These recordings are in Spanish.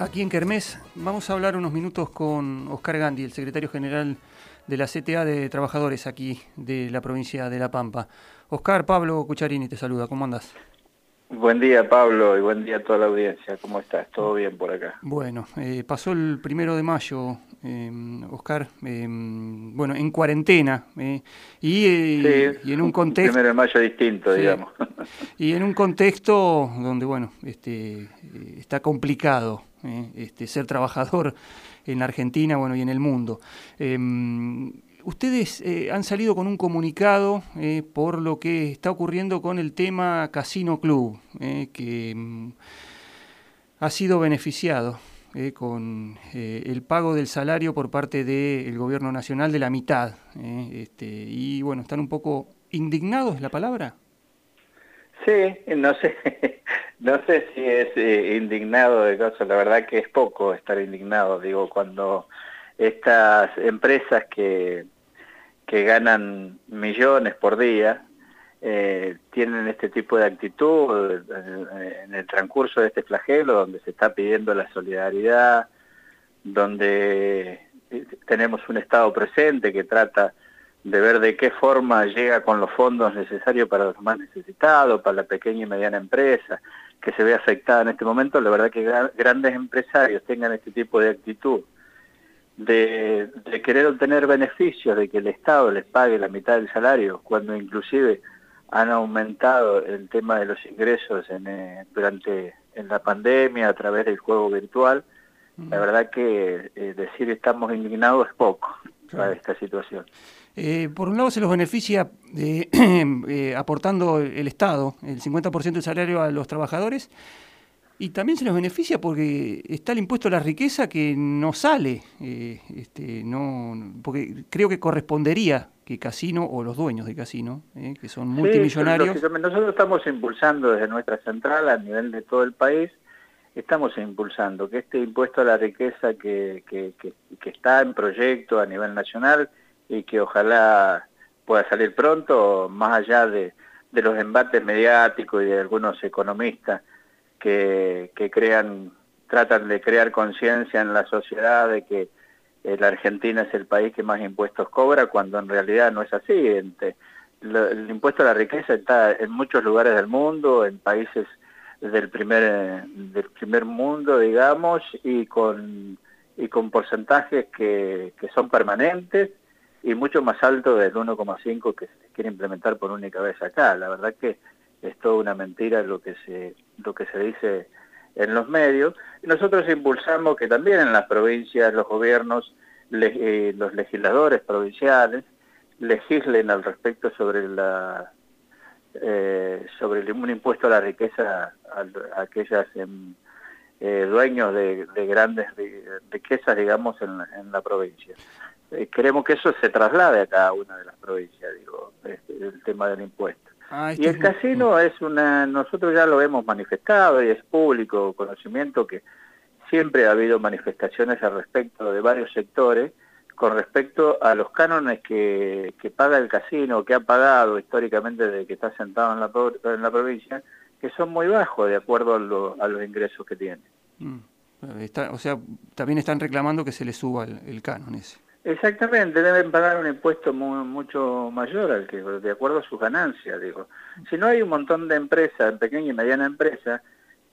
Aquí en Kermés vamos a hablar unos minutos con Oscar Gandhi, el secretario general de la CTA de Trabajadores aquí de la provincia de La Pampa. Oscar, Pablo Cucharini te saluda, ¿cómo andas? Buen día Pablo y buen día a toda la audiencia, ¿cómo estás? ¿Todo bien por acá? Bueno, eh, pasó el primero de mayo, eh, Oscar, eh, bueno, en cuarentena eh, y, y, en un contexto... primero de mayo distinto, digamos. Y en un contexto donde, bueno, este, está complicado este, ser trabajador en Argentina, bueno, y en el mundo. Ustedes eh, han salido con un comunicado eh, por lo que está ocurriendo con el tema Casino Club, eh, que mm, ha sido beneficiado con el pago del salario por parte del gobierno nacional de la mitad. Este, y bueno, están un poco indignados, ¿es la palabra? Sí, no sé, no sé si es indignado de cosas, la verdad que es poco estar indignado, digo, cuando estas empresas que, que ganan millones por día eh, tienen este tipo de actitud en el transcurso de este flagelo donde se está pidiendo la solidaridad, donde tenemos un Estado presente que trata de ver de qué forma llega con los fondos necesarios para los más necesitados, para la pequeña y mediana empresa, que se ve afectada en este momento, la verdad que grandes empresarios tengan este tipo de actitud de, querer obtener beneficios, de que el Estado les pague la mitad del salario, cuando inclusive han aumentado el tema de los ingresos en, eh, durante en la pandemia a través del juego virtual, la mm. verdad que eh, decir estamos indignados es poco para esta situación. Eh, por un lado se los beneficia aportando el Estado el 50% del salario a los trabajadores, y también se nos beneficia porque está el impuesto a la riqueza que no sale, eh, este, no, porque creo que correspondería que Casino o los dueños de Casino, eh, que son multimillonarios... nosotros estamos impulsando desde nuestra central a nivel de todo el país, estamos impulsando que este impuesto a la riqueza que, que, que, está en proyecto a nivel nacional y que ojalá pueda salir pronto, más allá de, de los embates mediáticos y de algunos economistas, que, crean, tratan de crear conciencia en la sociedad de que eh, la Argentina es el país que más impuestos cobra, cuando en realidad no es así. el impuesto a la riqueza está en muchos lugares del mundo, en países del primer, del primer mundo, digamos, y con, y con porcentajes que, que son permanentes y mucho más alto del 1,5 que se quiere implementar por única vez acá. La verdad que es toda una mentira lo que se, lo que se dice en los medios. Nosotros impulsamos que también en las provincias los gobiernos, eh, los legisladores provinciales, legislen al respecto sobre la eh, sobre un impuesto a la riqueza a, aquellas em, eh, dueños de, grandes riquezas, digamos, en, en la provincia. Queremos que eso se traslade a cada una de las provincias, digo, este, el tema del impuesto. Ah, y el casino es una, nosotros ya lo hemos manifestado y es público conocimiento que siempre ha habido manifestaciones al respecto de varios sectores con respecto a los cánones que, paga el casino, que ha pagado históricamente desde que está sentado en la, en la provincia, que son muy bajos de acuerdo a, los ingresos que tiene. Mm. o sea, también están reclamando que se le suba el, el canon ese. Exactamente, deben pagar un impuesto mucho mayor al que, de acuerdo a sus ganancias, digo. Si no hay un montón de empresas, pequeña y mediana empresa,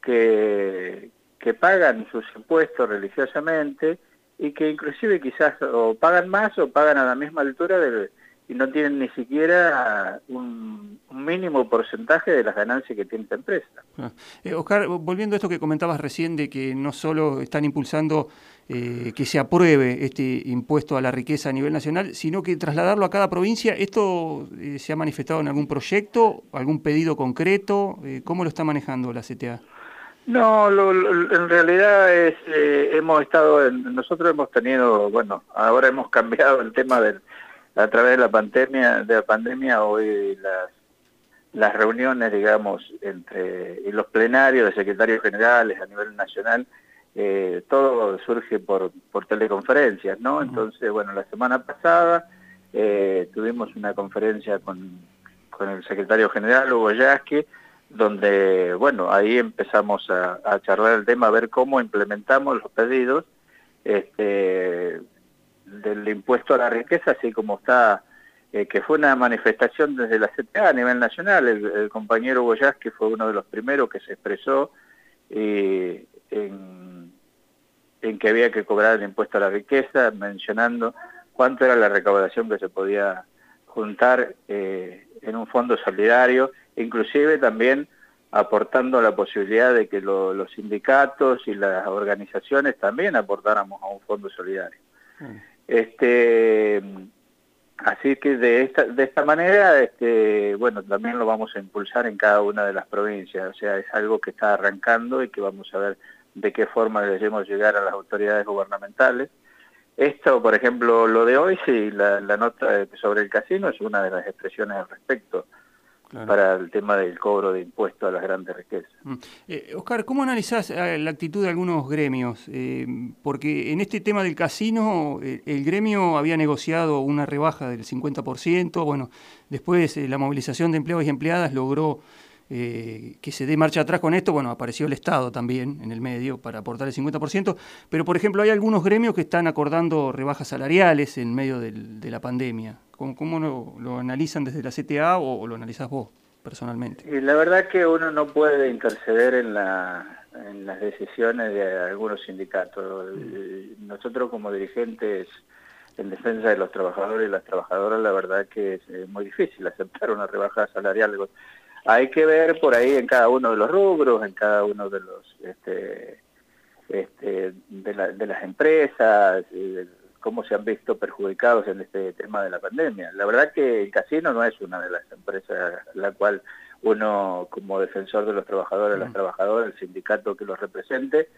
que, que pagan sus impuestos religiosamente y que inclusive quizás o pagan más o pagan a la misma altura del, y no tienen ni siquiera un, mínimo porcentaje de las ganancias que tiene esta empresa. Ah. Eh, Oscar, volviendo a esto que comentabas recién de que no solo están impulsando eh, que se apruebe este impuesto a la riqueza a nivel nacional, sino que trasladarlo a cada provincia, ¿esto eh, se ha manifestado en algún proyecto, algún pedido concreto? ¿Cómo lo está manejando la CTA? No, en realidad es, hemos estado, nosotros hemos tenido, bueno, ahora hemos cambiado el tema del a través de la pandemia, de la pandemia hoy las, las reuniones, digamos, entre y los plenarios de secretarios generales a nivel nacional, eh, todo surge por, por teleconferencias, ¿no? Entonces, bueno, la semana pasada eh, tuvimos una conferencia con, con el secretario general, Hugo Yasque, donde, bueno, ahí empezamos a, a, charlar el tema, a ver cómo implementamos los pedidos este, del impuesto a la riqueza, así como está, eh, que fue una manifestación desde la CTA a nivel nacional, el, compañero Boyas, que fue uno de los primeros que se expresó eh, en, en que había que cobrar el impuesto a la riqueza, mencionando cuánto era la recaudación que se podía juntar eh, en un fondo solidario, inclusive también aportando la posibilidad de que los sindicatos y las organizaciones también aportáramos a un fondo solidario. Mm. Este, así que de esta, de esta manera, este, bueno, también lo vamos a impulsar en cada una de las provincias, o sea, es algo que está arrancando y que vamos a ver de qué forma debemos llegar a las autoridades gubernamentales. Esto, por ejemplo, lo de hoy, sí, la, nota sobre el casino es una de las expresiones al respecto para el tema del cobro de impuestos a las grandes riquezas. Mm. Eh, Oscar, ¿cómo analizás eh, la actitud de algunos gremios? Eh, porque en este tema del casino, el gremio había negociado una rebaja del 50%, bueno, después la movilización de empleados y empleadas logró eh, que se dé marcha atrás con esto, bueno, apareció el Estado también en el medio para aportar el 50%, pero por ejemplo hay algunos gremios que están acordando rebajas salariales en medio de la pandemia. ¿Cómo, lo, analizan desde la CTA o, lo analizás vos personalmente? Y la verdad que uno no puede interceder en, las decisiones de algunos sindicatos. Nosotros como dirigentes en defensa de los trabajadores y las trabajadoras, la verdad que es muy difícil aceptar una rebaja salarial hay que ver por ahí en cada uno de los rubros, en cada uno de los este, este, de, las empresas, cómo se han visto perjudicados en este tema de la pandemia. La verdad que el casino no es una de las empresas la cual uno como defensor de los trabajadores, las mm. trabajadoras, el sindicato que los represente,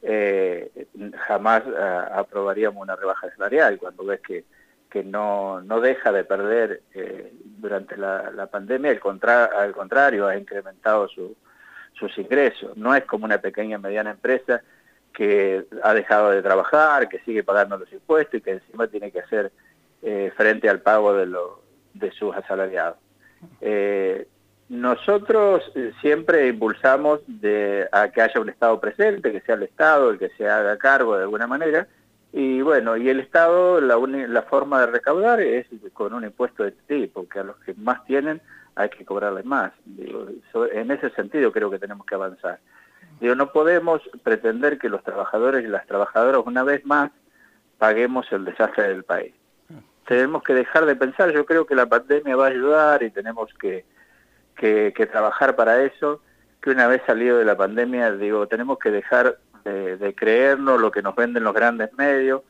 eh, jamás ah, aprobaríamos una rebaja salarial cuando ves que que no, no deja de perder eh, durante la, pandemia, al, al contrario, ha incrementado sus ingresos. No es como una pequeña y mediana empresa que ha dejado de trabajar, que sigue pagando los impuestos y que encima tiene que hacer eh, frente al pago de, lo, de sus asalariados. Eh, nosotros siempre impulsamos de, a que haya un Estado presente, que sea el Estado el que se haga cargo de alguna manera, y bueno, y el Estado, la, la forma de recaudar es con un impuesto de este tipo, que a los que más tienen hay que cobrarles más. en ese sentido creo que tenemos que avanzar. Digo, no podemos pretender que los trabajadores y las trabajadoras una vez más paguemos el desastre del país. Tenemos que dejar de pensar, yo creo que la pandemia va a ayudar y tenemos que, que, que trabajar para eso, que una vez salido de la pandemia, digo, tenemos que dejar de, creernos lo que nos venden los grandes medios,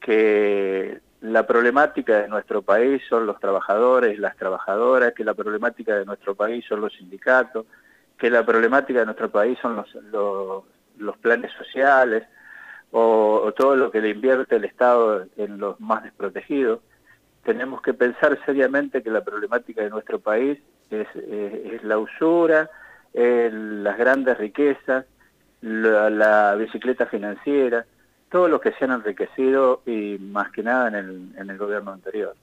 que la problemática de nuestro país son los trabajadores, las trabajadoras, que la problemática de nuestro país son los sindicatos, que la problemática de nuestro país son los, los, planes sociales o, todo lo que le invierte el Estado en los más desprotegidos. Tenemos que pensar seriamente que la problemática de nuestro país es, es la usura, las grandes riquezas, la, bicicleta financiera, todos los que se han enriquecido y más que nada en el, en el gobierno anterior.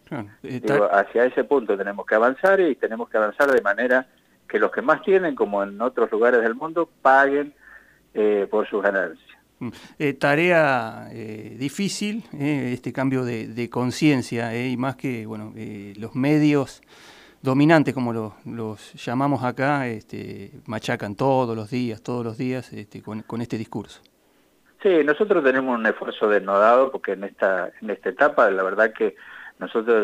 hacia ese punto tenemos que avanzar y tenemos que avanzar de manera que los que más tienen, como en otros lugares del mundo, paguen eh, por sus ganancias. Mm. Eh, tarea eh, difícil, este cambio de, de conciencia, y más que bueno los medios dominantes, como los, llamamos acá, este, machacan todos los días, todos los días este, con, este discurso. Sí, nosotros tenemos un esfuerzo denodado porque en esta, en esta etapa la verdad que nosotros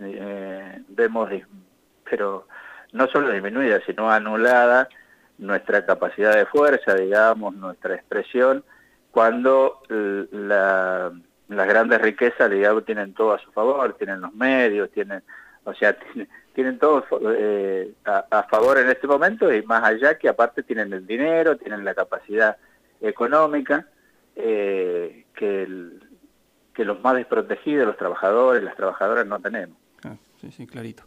eh, vemos, pero no solo disminuida, sino anulada nuestra capacidad de fuerza, digamos, nuestra expresión, cuando la, las grandes riquezas, digamos, tienen todo a su favor, tienen los medios, tienen, o sea, todos eh, a, favor en este momento y más allá que aparte tienen el dinero, tienen la capacidad económica eh, que, que los más desprotegidos, los trabajadores, las trabajadoras no tenemos. Ah, sí, sí, clarito.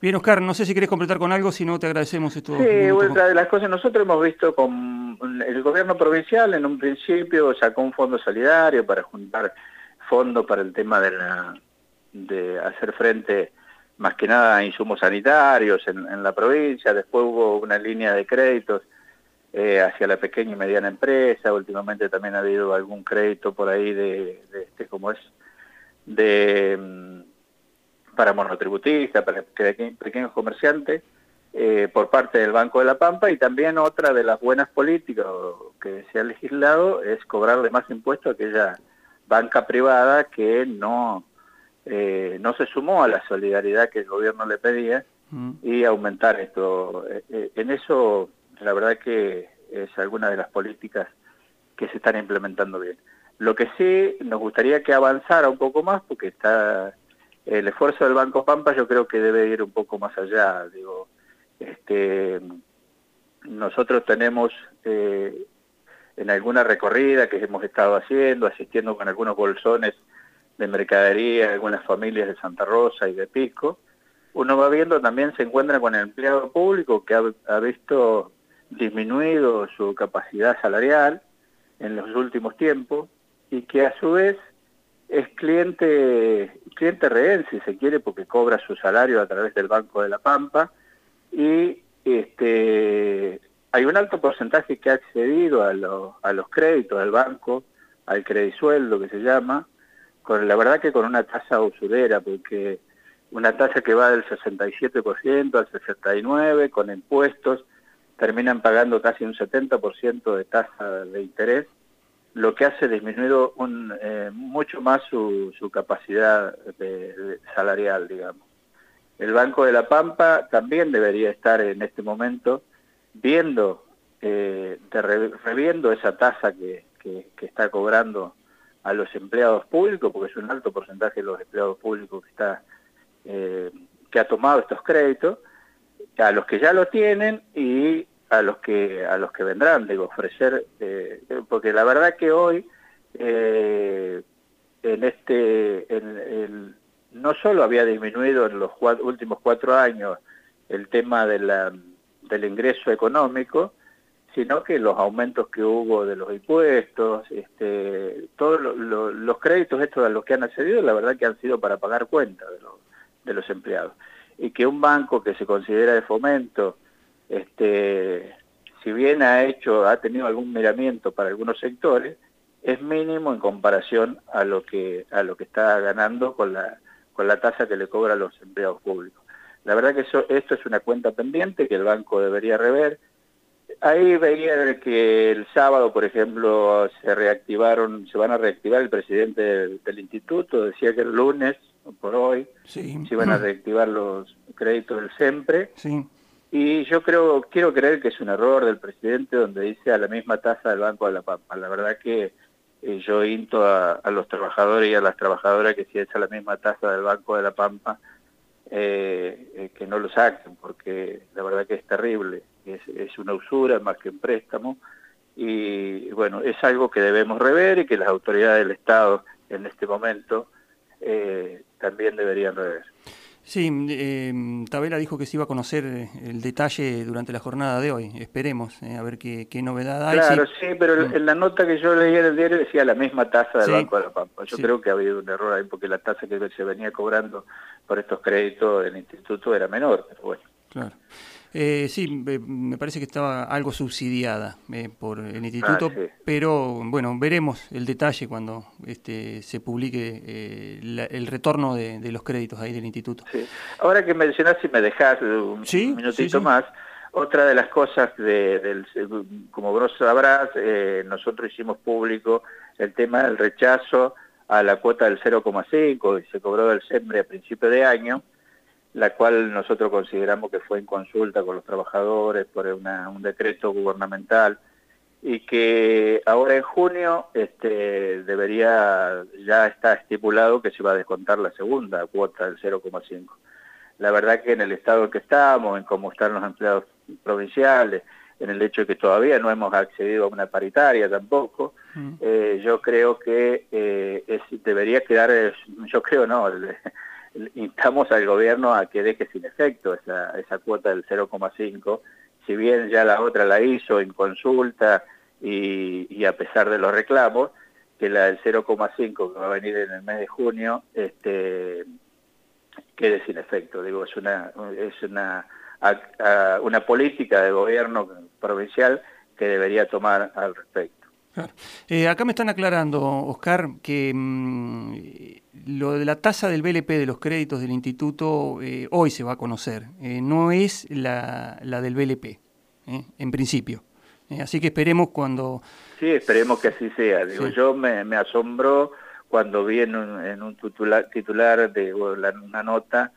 Bien, Oscar, no sé si querés completar con algo, si no te agradecemos esto. Sí, otra de las cosas, nosotros hemos visto con el gobierno provincial en un principio sacó un fondo solidario para juntar fondos para el tema de, la, de hacer frente más que nada insumos sanitarios en, la provincia, después hubo una línea de créditos eh, hacia la pequeña y mediana empresa, últimamente también ha habido algún crédito por ahí de, este, como es, de mm, para monotributistas, para pequeños comerciantes, eh, por parte del Banco de la Pampa y también otra de las buenas políticas que se ha legislado es cobrarle más impuestos a aquella banca privada que no eh, no se sumó a la solidaridad que el gobierno le pedía mm. y aumentar esto. Eh, eh, en eso, la verdad que es alguna de las políticas que se están implementando bien. Lo que sí nos gustaría que avanzara un poco más, porque está el esfuerzo del Banco Pampa, yo creo que debe ir un poco más allá. Digo, este, nosotros tenemos en alguna recorrida que hemos estado haciendo, asistiendo con algunos bolsones de mercadería, algunas familias de Santa Rosa y de Pico, uno va viendo también se encuentra con el empleado público que ha, visto disminuido su capacidad salarial en los últimos tiempos y que a su vez es cliente, cliente rehén, si se quiere, porque cobra su salario a través del Banco de la Pampa. Y este, hay un alto porcentaje que ha accedido a, a los créditos del banco, al credisueldo que se llama, con la verdad que con una tasa usurera, porque una tasa que va del 67% al 69% con impuestos, terminan pagando casi un 70% de tasa de interés, lo que hace disminuir un, eh, mucho más su, capacidad salarial, digamos. El Banco de la Pampa también debería estar en este momento viendo, eh, reviendo esa tasa que está cobrando a los empleados públicos, porque es un alto porcentaje de los empleados públicos que está eh, que ha tomado estos créditos, a los que ya lo tienen y a los que a los que vendrán, digo, ofrecer, eh, porque la verdad que hoy eh, en este en, no solo había disminuido en los últimos cuatro años el tema de la, del ingreso económico, sino que los aumentos que hubo de los impuestos, este, todos los créditos estos a los que han accedido, la verdad que han sido para pagar cuentas de los, de los empleados. Y que un banco que se considera de fomento, este, si bien ha hecho, ha tenido algún miramiento para algunos sectores, es mínimo en comparación a lo que, a lo que está ganando con la, con la tasa que le cobra a los empleados públicos. La verdad que eso, esto es una cuenta pendiente que el banco debería rever, Ahí veía que el sábado, por ejemplo, se reactivaron, se van a reactivar el presidente del, instituto, decía que el lunes, por hoy, se iban a reactivar los créditos del SEMPRE. Sí. Y yo creo, quiero creer que es un error del presidente donde dice a la misma tasa del Banco de la Pampa. La verdad que eh, yo insto a, los trabajadores y a las trabajadoras que si es a la misma tasa del Banco de la Pampa, eh, eh, que no lo saquen, porque la verdad que es terrible es, una usura más que un préstamo, y bueno, es algo que debemos rever y que las autoridades del Estado en este momento eh, también deberían rever. Sí, eh, Tabela dijo que se iba a conocer el detalle durante la jornada de hoy. Esperemos eh, a ver qué, novedad hay. Claro, sí, pero mm. en la nota que yo leí en el diario decía la misma tasa del Banco de la Pampa. Yo creo que ha habido un error ahí porque la tasa que se venía cobrando por estos créditos del instituto era menor, pero bueno. Claro. Eh, sí, me parece que estaba algo subsidiada eh, por el instituto, ah, pero bueno, veremos el detalle cuando este, se publique eh, el retorno de, los créditos ahí del instituto. Ahora que mencionás, si me dejas un minutito más, otra de las cosas, de, del, como vos sabrás, nosotros hicimos público el tema del rechazo a la cuota del 0,5 y se cobró del SEMBRE a principio de año la cual nosotros consideramos que fue en consulta con los trabajadores por un decreto gubernamental y que ahora en junio este, debería, ya está estipulado que se va a descontar la segunda cuota del 0,5. La verdad que en el estado en que estamos, en cómo están los empleados provinciales, en el hecho de que todavía no hemos accedido a una paritaria tampoco, mm. eh, yo creo que eh, debería quedar, yo creo no, instamos al gobierno a que deje sin efecto esa, esa cuota del 0,5, si bien ya la otra la hizo en consulta y, a pesar de los reclamos, que la del 0,5 que va a venir en el mes de junio, este, quede sin efecto. Digo, es una, es una, una política de gobierno provincial que debería tomar al respecto. Eh, acá me están aclarando, Oscar, que mm, lo de la tasa del BLP de los créditos del instituto eh, hoy se va a conocer, eh, no es la, la del BLP, en principio. así que esperemos cuando... Sí, esperemos que así sea. Digo, Yo me, me asombró cuando vi en un, en un titular, titular de una nota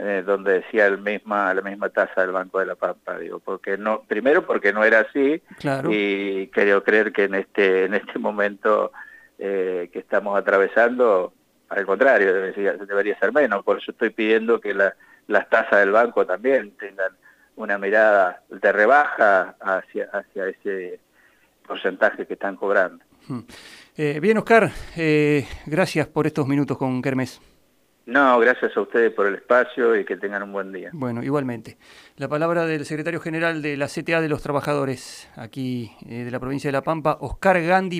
eh, donde decía el misma, la misma tasa del Banco de la Pampa, digo, porque no, primero porque no era así y creo creer que en este, en este momento eh, que estamos atravesando, al contrario, debería, debería ser menos, por eso estoy pidiendo que la, las tasas del banco también tengan una mirada de rebaja hacia, hacia ese porcentaje que están cobrando. Hmm. Eh, bien, Oscar, gracias por estos minutos con Kermés. No, gracias a ustedes por el espacio y que tengan un buen día. Bueno, igualmente. La palabra del secretario general de la CTA de los Trabajadores, aquí eh, de la provincia de La Pampa, Oscar Gandhi.